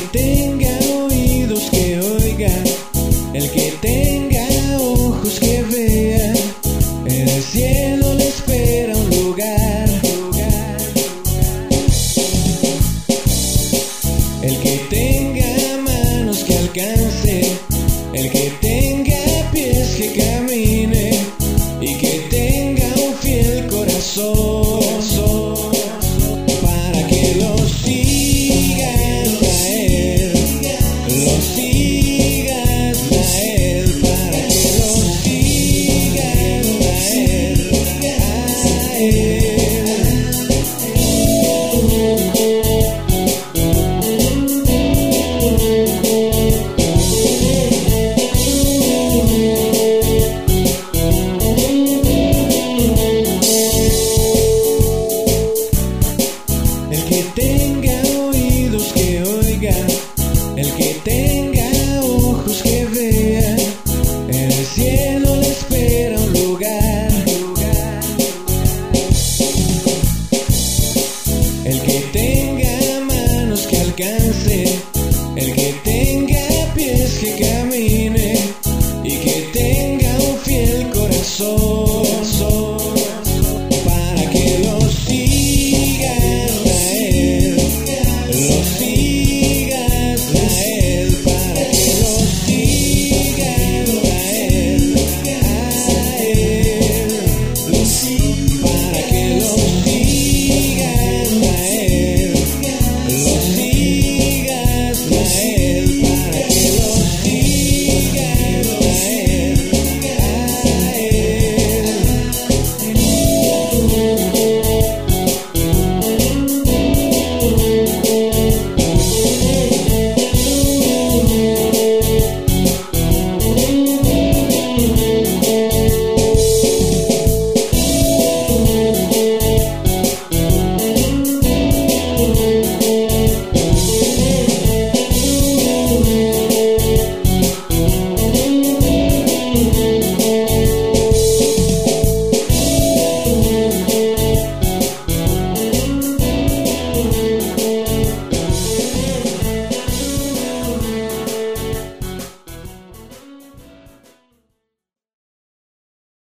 que cielo le espera un lugar. El que tenga manos que alcance.